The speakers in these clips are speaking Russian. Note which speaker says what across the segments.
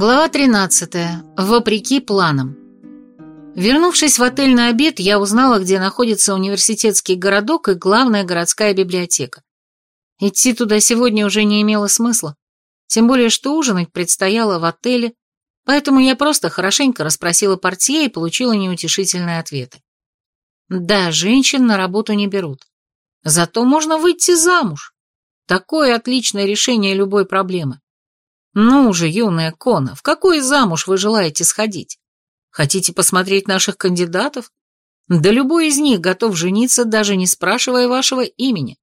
Speaker 1: Глава 13. Вопреки планам. Вернувшись в отель на обед, я узнала, где находится университетский городок и главная городская библиотека. Идти туда сегодня уже не имело смысла, тем более что ужинать предстояло в отеле, поэтому я просто хорошенько расспросила портье и получила неутешительные ответы. Да, женщин на работу не берут. Зато можно выйти замуж. Такое отличное решение любой проблемы. «Ну же, юная Кона, в какой замуж вы желаете сходить? Хотите посмотреть наших кандидатов? Да любой из них готов жениться, даже не спрашивая вашего имени».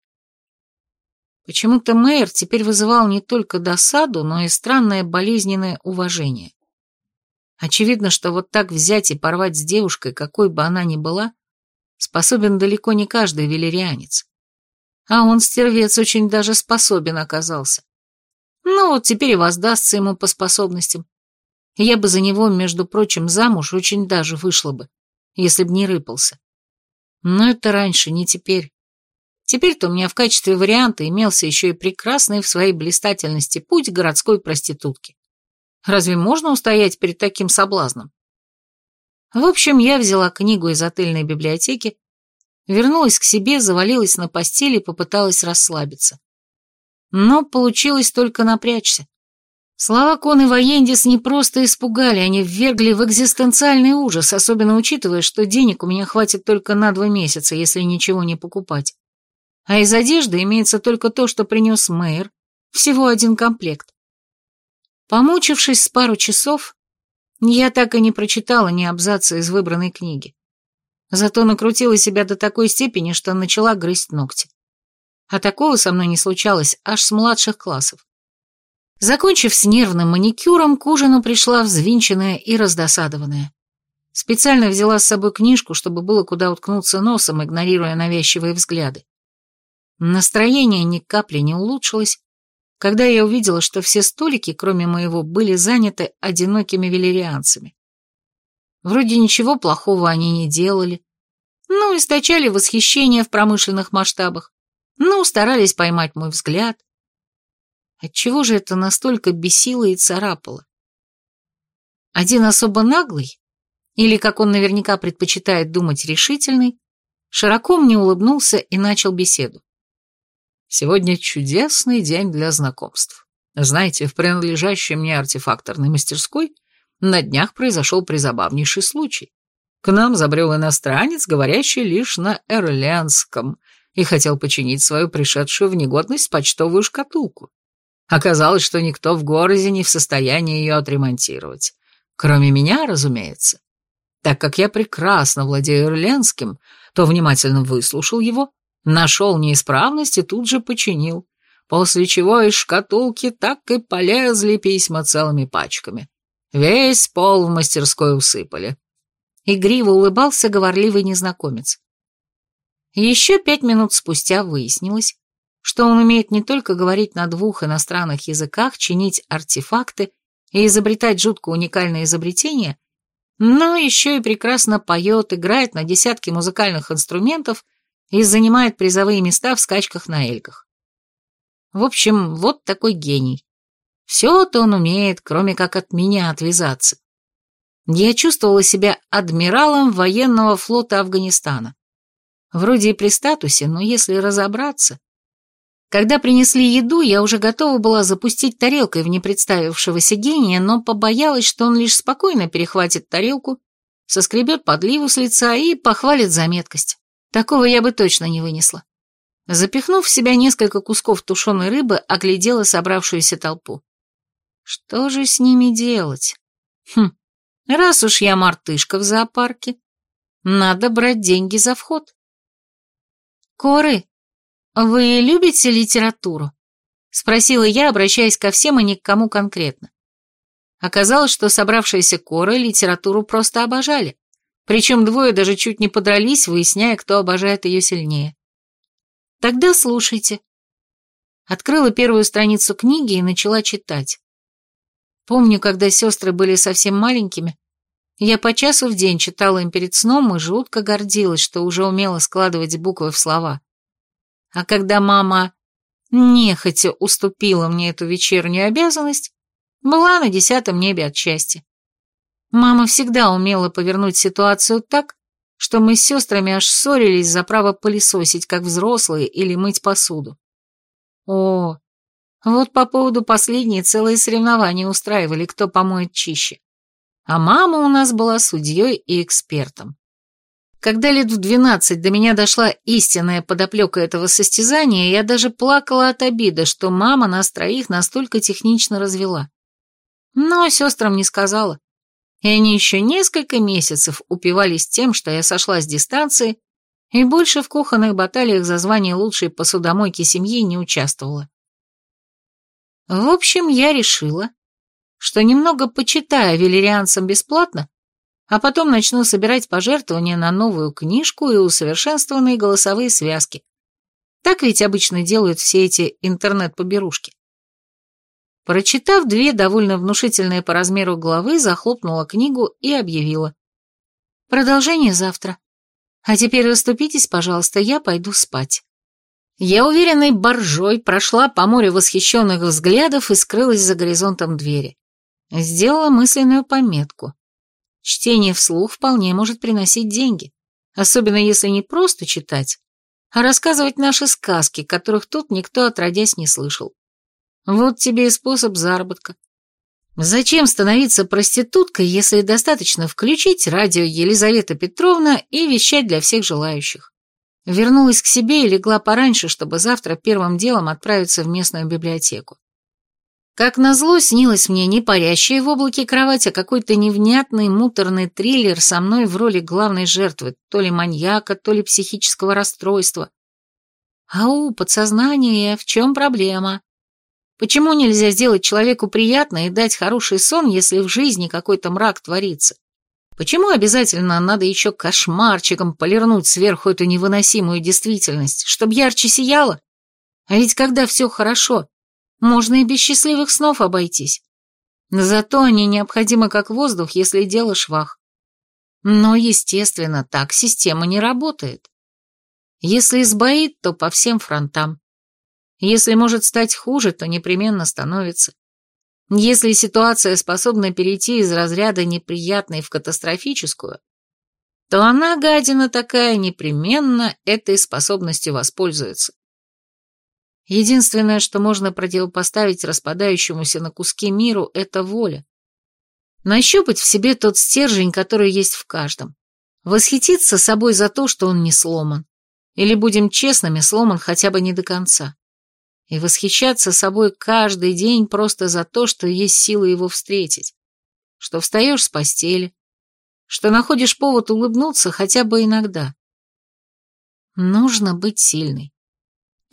Speaker 1: Почему-то мэр теперь вызывал не только досаду, но и странное болезненное уважение. Очевидно, что вот так взять и порвать с девушкой, какой бы она ни была, способен далеко не каждый велерианец. А он, стервец, очень даже способен оказался. Ну вот теперь и воздастся ему по способностям. Я бы за него, между прочим, замуж очень даже вышла бы, если б не рыпался. Но это раньше, не теперь. Теперь-то у меня в качестве варианта имелся еще и прекрасный в своей блистательности путь городской проститутки. Разве можно устоять перед таким соблазном? В общем, я взяла книгу из отельной библиотеки, вернулась к себе, завалилась на постели и попыталась расслабиться. Но получилось только напрячься. Слова Коны Воендис не просто испугали, они ввергли в экзистенциальный ужас, особенно учитывая, что денег у меня хватит только на два месяца, если ничего не покупать. А из одежды имеется только то, что принес мэр, всего один комплект. Помучившись с пару часов, я так и не прочитала ни абзаца из выбранной книги. Зато накрутила себя до такой степени, что начала грызть ногти. А такого со мной не случалось аж с младших классов. Закончив с нервным маникюром, к ужину пришла взвинченная и раздосадованная. Специально взяла с собой книжку, чтобы было куда уткнуться носом, игнорируя навязчивые взгляды. Настроение ни капли не улучшилось, когда я увидела, что все столики, кроме моего, были заняты одинокими велерианцами. Вроде ничего плохого они не делали, ну, источали восхищение в промышленных масштабах, ну, старались поймать мой взгляд. Отчего же это настолько бесило и царапало? Один особо наглый, или, как он наверняка предпочитает думать, решительный, широко мне улыбнулся и начал беседу. Сегодня чудесный день для знакомств. Знаете, в принадлежащей мне артефакторной мастерской на днях произошел призабавнейший случай. К нам забрел иностранец, говорящий лишь на эрлянском, и хотел починить свою пришедшую в негодность почтовую шкатулку. Оказалось, что никто в городе не в состоянии ее отремонтировать. Кроме меня, разумеется. Так как я прекрасно владею ирландским, то внимательно выслушал его, нашел неисправность и тут же починил, после чего из шкатулки так и полезли письма целыми пачками. Весь пол в мастерской усыпали. Игриво улыбался говорливый незнакомец. Еще пять минут спустя выяснилось, что он умеет не только говорить на двух иностранных языках, чинить артефакты и изобретать жутко уникальные изобретения, но еще и прекрасно поет, играет на десятки музыкальных инструментов и занимает призовые места в скачках на эльках. В общем, вот такой гений. Все-то он умеет, кроме как от меня отвязаться. Я чувствовала себя адмиралом военного флота Афганистана. Вроде и при статусе, но если разобраться... Когда принесли еду, я уже готова была запустить тарелкой в непредставившегося гения, но побоялась, что он лишь спокойно перехватит тарелку, соскребет подливу с лица и похвалит за меткость. Такого я бы точно не вынесла. Запихнув в себя несколько кусков тушеной рыбы, оглядела собравшуюся толпу. Что же с ними делать? Хм, раз уж я мартышка в зоопарке, надо брать деньги за вход. «Коры, вы любите литературу?» — спросила я, обращаясь ко всем и ни к кому конкретно. Оказалось, что собравшиеся коры литературу просто обожали, причем двое даже чуть не подрались, выясняя, кто обожает ее сильнее. «Тогда слушайте». Открыла первую страницу книги и начала читать. Помню, когда сестры были совсем маленькими, я по часу в день читала им перед сном и жутко гордилась, что уже умела складывать буквы в слова. А когда мама нехотя уступила мне эту вечернюю обязанность, Была на десятом небе от счастья. Мама всегда умела повернуть ситуацию так, что мы с сестрами аж ссорились за право пылесосить, как взрослые, или мыть посуду. О, вот по поводу последней целые соревнования устраивали, кто помоет чище. А мама у нас была судьей и экспертом. Когда лет в двенадцать до меня дошла истинная подоплека этого состязания, я даже плакала от обиды, что мама нас троих настолько технично развела. Но сестрам не сказала. И они еще несколько месяцев упивались тем, что я сошла с дистанции и больше в кухонных баталиях за звание лучшей посудомойки семьи не участвовала. В общем, я решила, что немного почитаю велерианцам бесплатно, а потом начну собирать пожертвования на новую книжку и усовершенствованные голосовые связки. Так ведь обычно делают все эти интернет-поберушки. Прочитав две довольно внушительные по размеру главы, захлопнула книгу и объявила. Продолжение завтра. А теперь расступитесь, пожалуйста, я пойду спать. Я уверенной боржой прошла по морю восхищенных взглядов и скрылась за горизонтом двери. Сделала мысленную пометку. Чтение вслух вполне может приносить деньги, особенно если не просто читать, а рассказывать наши сказки, которых тут никто отродясь не слышал. Вот тебе и способ заработка. Зачем становиться проституткой, если достаточно включить радио Елизавета Петровна и вещать для всех желающих? Вернулась к себе и легла пораньше, чтобы завтра первым делом отправиться в местную библиотеку. Как назло, снилось мне не парящая в облаке кровать, а какой-то невнятный муторный триллер со мной в роли главной жертвы, то ли маньяка, то ли психического расстройства. Ау, подсознание, в чем проблема? Почему нельзя сделать человеку приятно и дать хороший сон, если в жизни какой-то мрак творится? Почему обязательно надо еще кошмарчиком полирнуть сверху эту невыносимую действительность, чтобы ярче сияло? А ведь когда все хорошо, можно и без счастливых снов обойтись. Зато они необходимы как воздух, если дело швах. Но, естественно, так система не работает. Если сбоит, то по всем фронтам. Если может стать хуже, то непременно становится. Если ситуация способна перейти из разряда неприятной в катастрофическую, то она, гадина такая, непременно этой способностью воспользуется. Единственное, что можно противопоставить распадающемуся на куски миру, это воля. Нащупать в себе тот стержень, который есть в каждом. Восхититься собой за то, что он не сломан. Или, будем честными, сломан хотя бы не до конца и восхищаться собой каждый день просто за то, что есть силы его встретить, что встаешь с постели, что находишь повод улыбнуться хотя бы иногда. Нужно быть сильной.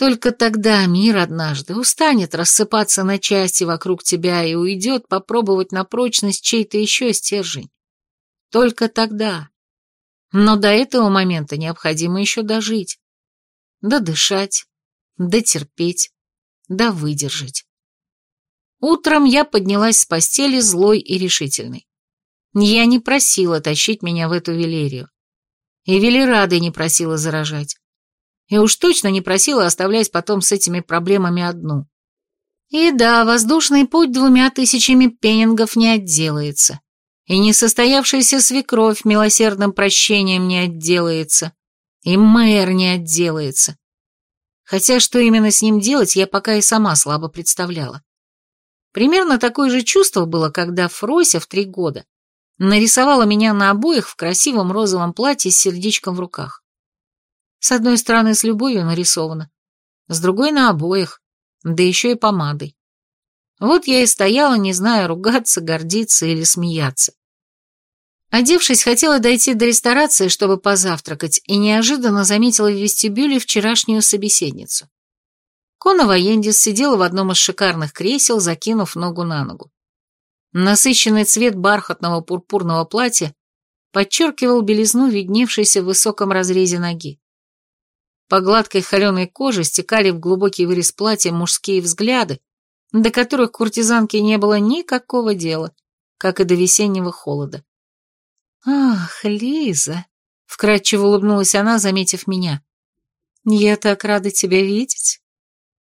Speaker 1: Только тогда мир однажды устанет рассыпаться на части вокруг тебя и уйдет попробовать на прочность чей-то еще стержень. Только тогда. Но до этого момента необходимо еще дожить. Додышать, дотерпеть, да выдержать. Утром я поднялась с постели злой и решительной. Я не просила тащить меня в эту велерию. И Велерады не просила заражать. И уж точно не просила оставлять потом с этими проблемами одну. И да, воздушный путь двумя тысячами пеннингов не отделается. И несостоявшаяся свекровь милосердным прощением не отделается. И мэр не отделается. Хотя что именно с ним делать, я пока и сама слабо представляла. Примерно такое же чувство было, когда Фрося в три года нарисовала меня на обоих в красивом розовом платье с сердечком в руках. С одной стороны с любовью нарисовано, с другой на обоих, да еще и помадой. Вот я и стояла, не зная, ругаться, гордиться или смеяться. Одевшись, хотела дойти до ресторации, чтобы позавтракать, и неожиданно заметила в вестибюле вчерашнюю собеседницу. Кона Воендис сидела в одном из шикарных кресел, закинув ногу на ногу. Насыщенный цвет бархатного пурпурного платья подчеркивал белизну, видневшейся в высоком разрезе ноги. По гладкой холеной коже стекали в глубокий вырез платья мужские взгляды, до которых куртизанке не было никакого дела, как и до весеннего холода. «Ах, Лиза!» — вкрадчиво улыбнулась она, заметив меня. «Я так рада тебя видеть.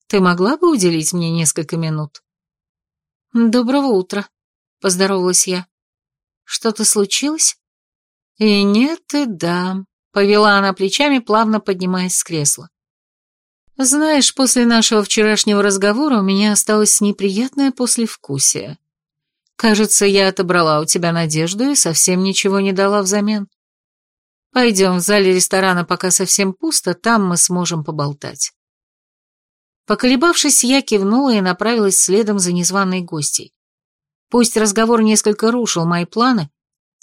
Speaker 1: Ты могла бы уделить мне несколько минут?» «Доброго утра», — поздоровалась я. «Что-то случилось?» «И нет, и да», — повела она плечами, плавно поднимаясь с кресла. «Знаешь, после нашего вчерашнего разговора у меня осталось неприятное послевкусие. Кажется, я отобрала у тебя надежду и совсем ничего не дала взамен. Пойдем в зале ресторана, пока совсем пусто, там мы сможем поболтать». Поколебавшись, я кивнула и направилась следом за незваной гостьей. Пусть разговор несколько рушил мои планы,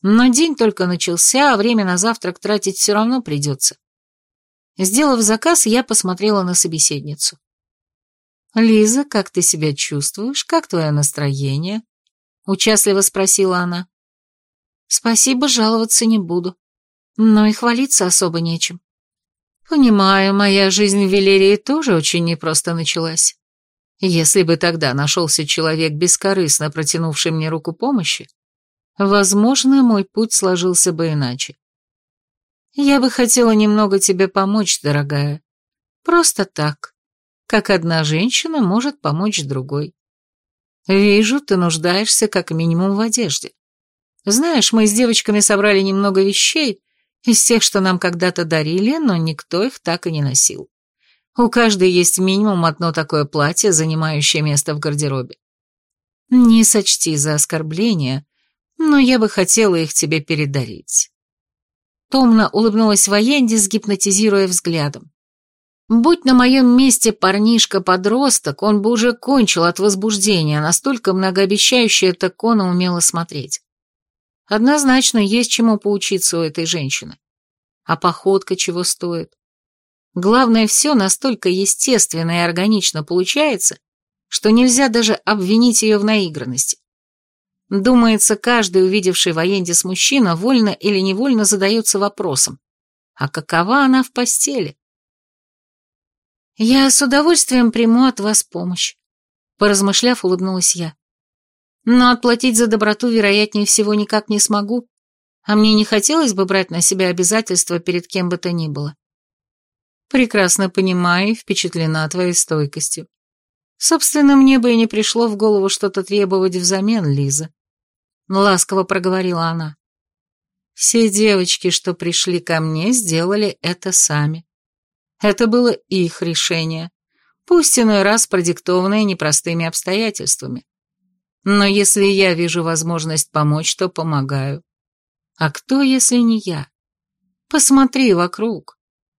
Speaker 1: но день только начался, а время на завтрак тратить все равно придется. Сделав заказ, я посмотрела на собеседницу. «Лиза, как ты себя чувствуешь? Как твое настроение?» Участливо спросила она. «Спасибо, жаловаться не буду. Но и хвалиться особо нечем. Понимаю, моя жизнь в Велерии тоже очень непросто началась. Если бы тогда нашелся человек, бескорыстно протянувший мне руку помощи, возможно, мой путь сложился бы иначе. Я бы хотела немного тебе помочь, дорогая. Просто так, как одна женщина может помочь другой. Вижу, ты нуждаешься как минимум в одежде. Знаешь, мы с девочками собрали немного вещей из тех, что нам когда-то дарили, но никто их так и не носил. У каждой есть минимум одно такое платье, занимающее место в гардеробе. Не сочти за оскорбление, но я бы хотела их тебе передарить. Томно улыбнулась Военди, сгипнотизируя взглядом. Будь на моем месте парнишка-подросток, он бы уже кончил от возбуждения, настолько многообещающе эта кона умела смотреть. Однозначно есть чему поучиться у этой женщины. А походка чего стоит? Главное, все настолько естественно и органично получается, что нельзя даже обвинить ее в наигранности. Думается, каждый, увидевший в с мужчина, вольно или невольно задается вопросом, а какова она в постели? «Я с удовольствием приму от вас помощь», — поразмышляв, улыбнулась я. «Но отплатить за доброту, вероятнее всего, никак не смогу, а мне не хотелось бы брать на себя обязательства перед кем бы то ни было. Прекрасно понимаю и впечатлена твоей стойкостью. Собственно, мне бы и не пришло в голову что-то требовать взамен, Лиза. Ласково проговорила она. Все девочки, что пришли ко мне, сделали это сами. Это было их решение, пусть иной раз продиктованное непростыми обстоятельствами. Но если я вижу возможность помочь, то помогаю. А кто, если не я? Посмотри вокруг.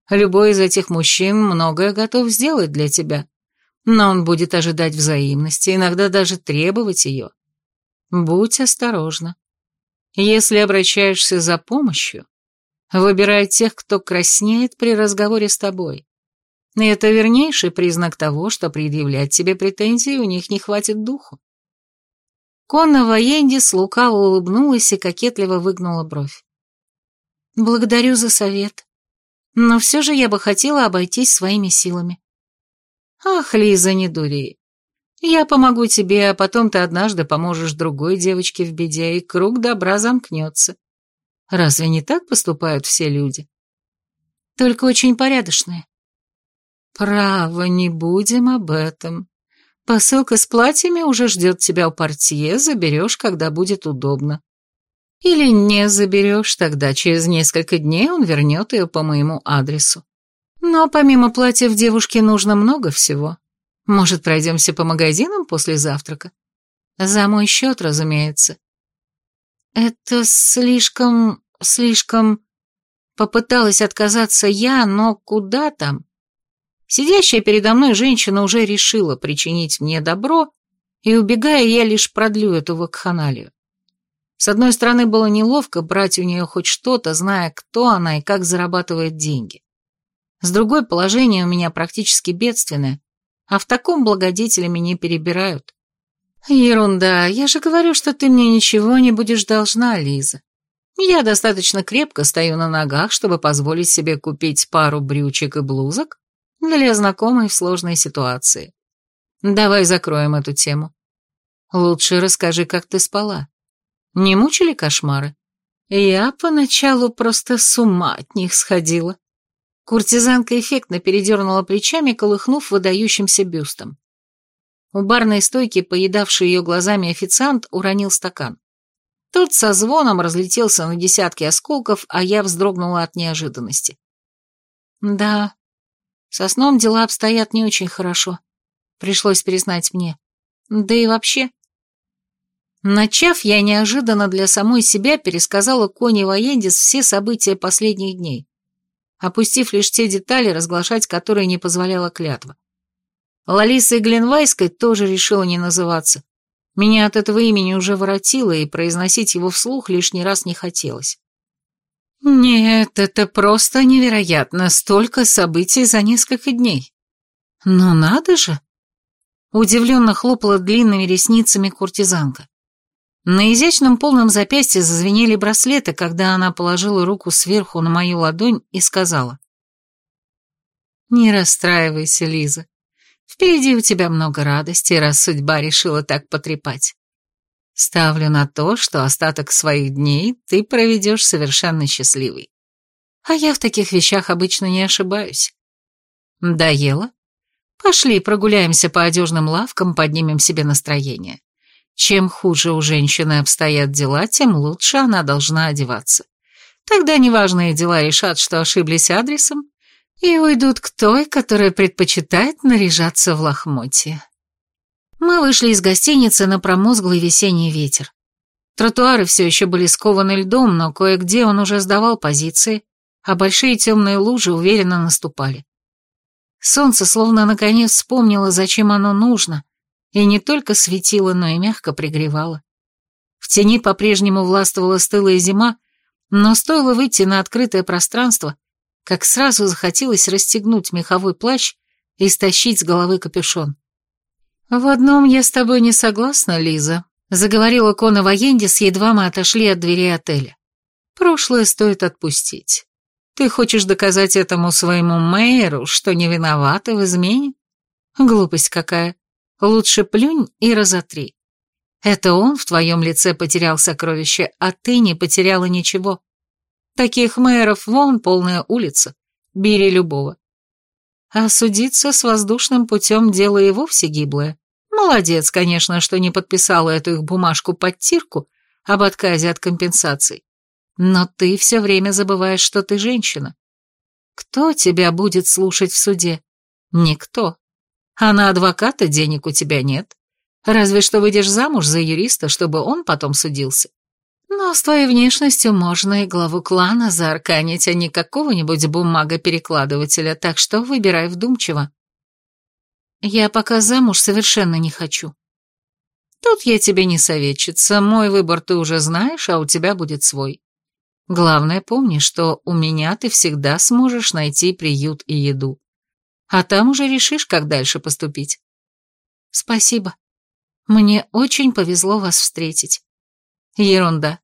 Speaker 1: Любой из этих мужчин многое готов сделать для тебя, но он будет ожидать взаимности, иногда даже требовать ее. Будь осторожна. Если обращаешься за помощью, выбирай тех, кто краснеет при разговоре с тобой. Это вернейший признак того, что предъявлять тебе претензии у них не хватит духу. Конна Военди с лукаво улыбнулась и кокетливо выгнула бровь. «Благодарю за совет но все же я бы хотела обойтись своими силами. Ах, Лиза, не дури. Я помогу тебе, а потом ты однажды поможешь другой девочке в беде, и круг добра замкнется. Разве не так поступают все люди? Только очень порядочные. Право, не будем об этом. Посылка с платьями уже ждет тебя у портье, заберешь, когда будет удобно. Или не заберешь, тогда через несколько дней он вернет ее по моему адресу. Но помимо платьев девушке нужно много всего. Может, пройдемся по магазинам после завтрака? За мой счет, разумеется. Это слишком... слишком... Попыталась отказаться я, но куда там? Сидящая передо мной женщина уже решила причинить мне добро, и, убегая, я лишь продлю эту вакханалию. С одной стороны, было неловко брать у нее хоть что-то, зная, кто она и как зарабатывает деньги. С другой, положение у меня практически бедственное, а в таком благодетелями не перебирают. Ерунда, я же говорю, что ты мне ничего не будешь должна, Лиза. Я достаточно крепко стою на ногах, чтобы позволить себе купить пару брючек и блузок для знакомой в сложной ситуации. Давай закроем эту тему. Лучше расскажи, как ты спала. Не мучили кошмары? Я поначалу просто с ума от них сходила. Куртизанка эффектно передернула плечами, колыхнув выдающимся бюстом. У барной стойки, поедавший ее глазами официант, уронил стакан. Тот со звоном разлетелся на десятки осколков, а я вздрогнула от неожиданности. Да, со сном дела обстоят не очень хорошо. Пришлось признать мне. Да и вообще. Начав, я неожиданно для самой себя пересказала Кони Воендис все события последних дней, опустив лишь те детали, разглашать которые не позволяла клятва. Лалисой Гленвайской тоже решила не называться. Меня от этого имени уже воротило, и произносить его вслух лишний раз не хотелось. Нет, это просто невероятно, столько событий за несколько дней. Но надо же! Удивленно хлопала длинными ресницами куртизанка. На изящном полном запястье зазвенели браслеты, когда она положила руку сверху на мою ладонь и сказала. «Не расстраивайся, Лиза. Впереди у тебя много радости, раз судьба решила так потрепать. Ставлю на то, что остаток своих дней ты проведешь совершенно счастливый. А я в таких вещах обычно не ошибаюсь. Доела? Пошли прогуляемся по одежным лавкам, поднимем себе настроение. Чем хуже у женщины обстоят дела, тем лучше она должна одеваться. Тогда неважные дела решат, что ошиблись адресом, и уйдут к той, которая предпочитает наряжаться в лохмотье. Мы вышли из гостиницы на промозглый весенний ветер. Тротуары все еще были скованы льдом, но кое-где он уже сдавал позиции, а большие темные лужи уверенно наступали. Солнце словно наконец вспомнило, зачем оно нужно, и не только светило, но и мягко пригревало. В тени по-прежнему властвовала стылая зима, но стоило выйти на открытое пространство, как сразу захотелось расстегнуть меховой плащ и стащить с головы капюшон. «В одном я с тобой не согласна, Лиза», — заговорила Кона Воендис, едва мы отошли от двери отеля. «Прошлое стоит отпустить. Ты хочешь доказать этому своему мэру, что не виновата в измене? Глупость какая. Лучше плюнь и разотри. Это он в твоем лице потерял сокровище, а ты не потеряла ничего. Таких мэров вон полная улица. Бери любого. А судиться с воздушным путем дело и вовсе гиблое. Молодец, конечно, что не подписала эту их бумажку под тирку об отказе от компенсаций. Но ты все время забываешь, что ты женщина. Кто тебя будет слушать в суде? Никто. А на адвоката денег у тебя нет. Разве что выйдешь замуж за юриста, чтобы он потом судился. Но с твоей внешностью можно и главу клана заарканить, а не какого-нибудь бумага-перекладывателя, так что выбирай вдумчиво. Я пока замуж совершенно не хочу. Тут я тебе не советчица, мой выбор ты уже знаешь, а у тебя будет свой. Главное, помни, что у меня ты всегда сможешь найти приют и еду. А там уже решишь, как дальше поступить. Спасибо. Мне очень повезло вас встретить. Ерунда.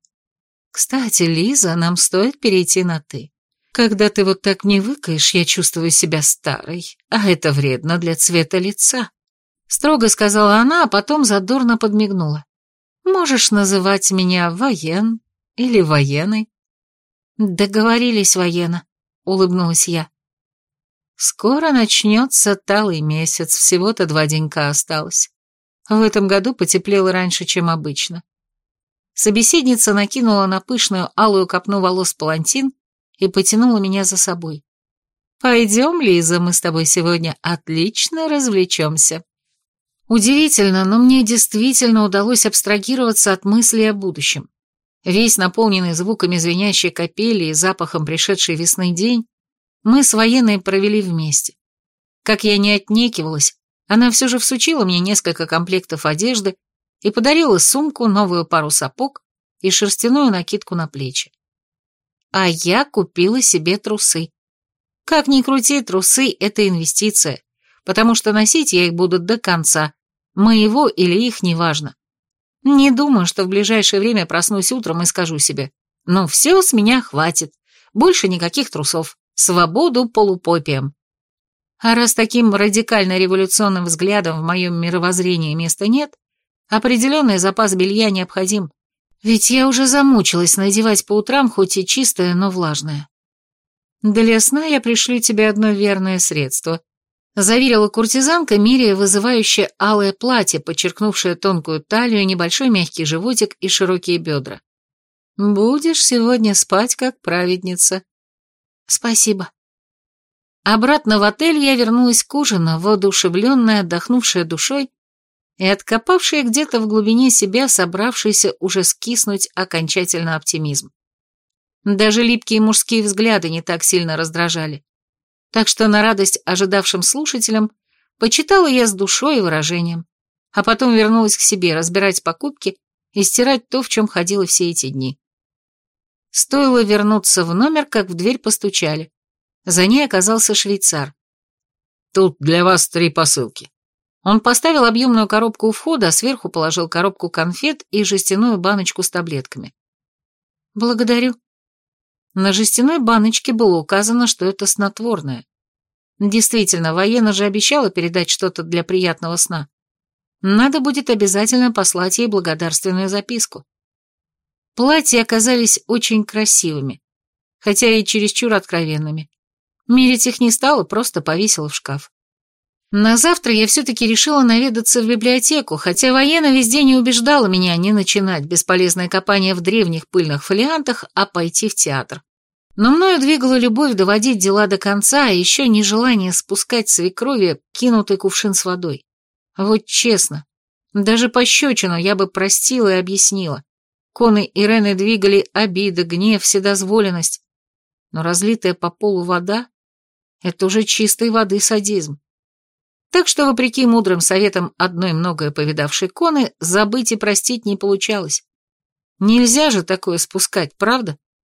Speaker 1: Кстати, Лиза, нам стоит перейти на «ты». Когда ты вот так мне выкаешь, я чувствую себя старой, а это вредно для цвета лица. Строго сказала она, а потом задорно подмигнула. Можешь называть меня воен или военой. Договорились, воена, улыбнулась я. Скоро начнется талый месяц, всего-то два денька осталось. В этом году потеплело раньше, чем обычно. Собеседница накинула на пышную алую копну волос палантин и потянула меня за собой. «Пойдем, Лиза, мы с тобой сегодня отлично развлечемся». Удивительно, но мне действительно удалось абстрагироваться от мысли о будущем. Весь наполненный звуками звенящей капели и запахом пришедшей весны день, мы с военной провели вместе. Как я не отнекивалась, она все же всучила мне несколько комплектов одежды и подарила сумку, новую пару сапог и шерстяную накидку на плечи. А я купила себе трусы. Как ни крути, трусы — это инвестиция, потому что носить я их буду до конца, моего или их, неважно. Не думаю, что в ближайшее время проснусь утром и скажу себе, ну все, с меня хватит, больше никаких трусов, свободу полупопиям. А раз таким радикально революционным взглядом в моем мировоззрении места нет, Определенный запас белья необходим, ведь я уже замучилась надевать по утрам хоть и чистое, но влажное. Для сна я пришлю тебе одно верное средство. Заверила куртизанка, меряя вызывающее алое платье, подчеркнувшее тонкую талию, небольшой мягкий животик и широкие бедра. «Будешь сегодня спать, как праведница». «Спасибо». Обратно в отель я вернулась к ужину, воодушевленная, отдохнувшая душой и откопавшая где-то в глубине себя собравшийся уже скиснуть окончательно оптимизм. Даже липкие мужские взгляды не так сильно раздражали. Так что на радость ожидавшим слушателям почитала я с душой и выражением, а потом вернулась к себе разбирать покупки и стирать то, в чем ходила все эти дни. Стоило вернуться в номер, как в дверь постучали. За ней оказался швейцар.
Speaker 2: «Тут для вас три посылки».
Speaker 1: Он поставил объемную коробку у входа, а сверху положил коробку конфет и жестяную баночку с таблетками. «Благодарю». На жестяной баночке было указано, что это снотворное. Действительно, военно же обещала передать что-то для приятного сна. Надо будет обязательно послать ей благодарственную записку. Платья оказались очень красивыми, хотя и чересчур откровенными. Мерить их не стала, просто повесила в шкаф. На завтра я все-таки решила наведаться в библиотеку, хотя военно везде не убеждала меня не начинать бесполезное копание в древних пыльных фолиантах, а пойти в театр. Но мною двигала любовь доводить дела до конца, а еще нежелание спускать свекрови кинутый кувшин с водой. Вот честно, даже пощечину я бы простила и объяснила. Коны Ирены двигали обида, гнев, вседозволенность. Но разлитая по полу вода — это уже чистой воды садизм. Так что, вопреки мудрым советам одной многое повидавшей Коны, забыть и простить не получалось. Нельзя же такое спускать, правда?